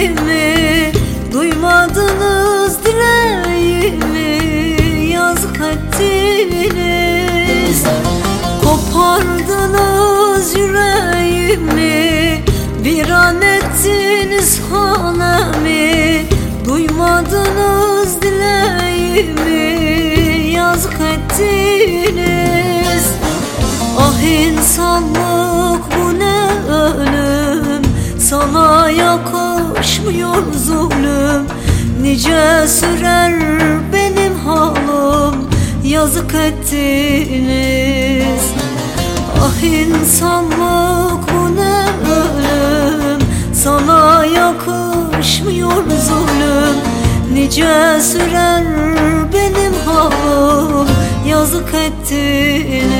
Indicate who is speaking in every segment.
Speaker 1: dileğimi Duymadınız dileğimi Yazık ettiniz Kopardınız yüreğimi Bir an ettiniz hanemi. Duymadınız dileğimi Yazık ettiniz Ah insanlık zulüm Nice sürer benim halim Yazık ettiniz. Ah insanlık bu ne ölüm? Sana yakışmıyor zulüm. Nice sürer benim halim Yazık ettiniz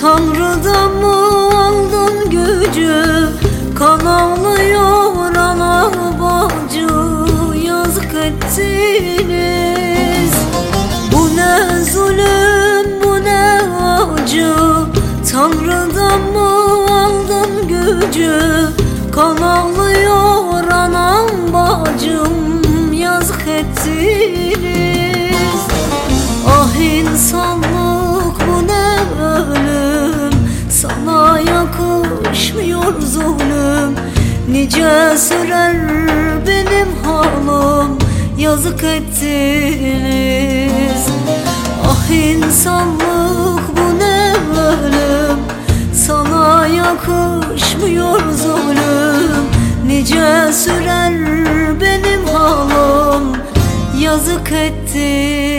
Speaker 1: Tanrı'dan mı aldın gücü? Kan ağlıyor ana bacı. Yazık ettiniz. Bu ne zulüm bu ne acı? Tanrı'dan mı aldın gücü? Kan ağlıyor anam Derde sürer benim halim Yazık ettiniz. Ah insanlık bu ne bölüm Sana yakışmıyor zulüm. Nice sürer benim halim Yazık ettiniz.